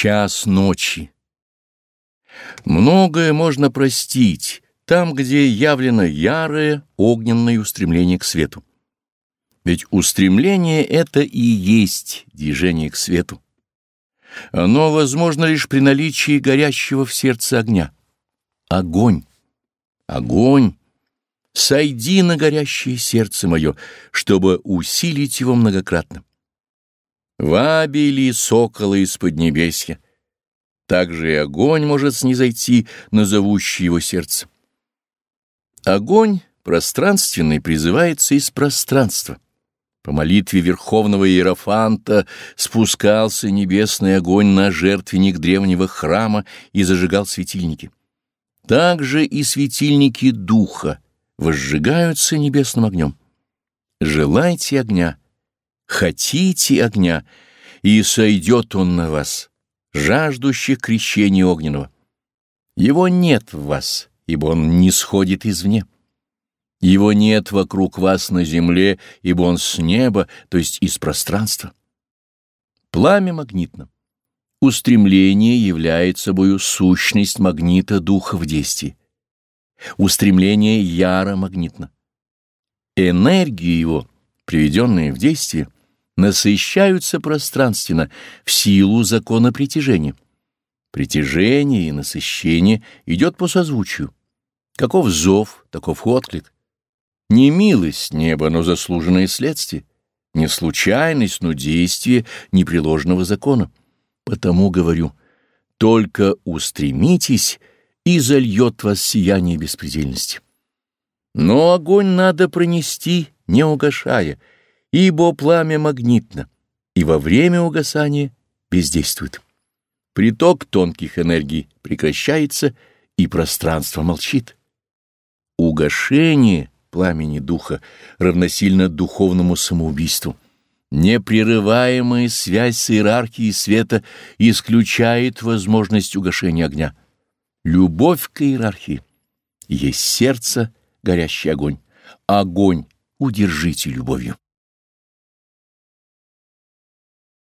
Час ночи. Многое можно простить там, где явлено ярое огненное устремление к свету. Ведь устремление — это и есть движение к свету. Оно возможно лишь при наличии горящего в сердце огня. Огонь. Огонь. Сойди на горящее сердце мое, чтобы усилить его многократно. Вабили сокола из Поднебесья. Также и огонь может снизойти на зовущее его сердце. Огонь пространственный призывается из пространства. По молитве Верховного Иерофанта спускался небесный огонь на жертвенник древнего храма и зажигал светильники. Также и светильники Духа возжигаются небесным огнем. Желайте огня, хотите огня, и сойдет он на вас, жаждущих крещения огненного. Его нет в вас, ибо он не сходит извне. Его нет вокруг вас на земле, ибо он с неба, то есть из пространства. Пламя магнитно. Устремление является собою сущность магнита духа в действии. Устремление яро магнитно. Энергия его, приведенная в действие, насыщаются пространственно в силу закона притяжения. Притяжение и насыщение идет по созвучию. Каков зов, таков отклик. Не милость неба, но заслуженное следствие, не случайность, но действие непреложного закона. Потому говорю, только устремитесь, и зальет вас сияние беспредельности. Но огонь надо пронести, не угашая, ибо пламя магнитно, и во время угасания бездействует. Приток тонких энергий прекращается, и пространство молчит. Угашение — пламени духа равносильно духовному самоубийству. Непрерываемая связь с иерархией света исключает возможность угошения огня. Любовь к иерархии есть сердце, горящий огонь. Огонь удержите любовью.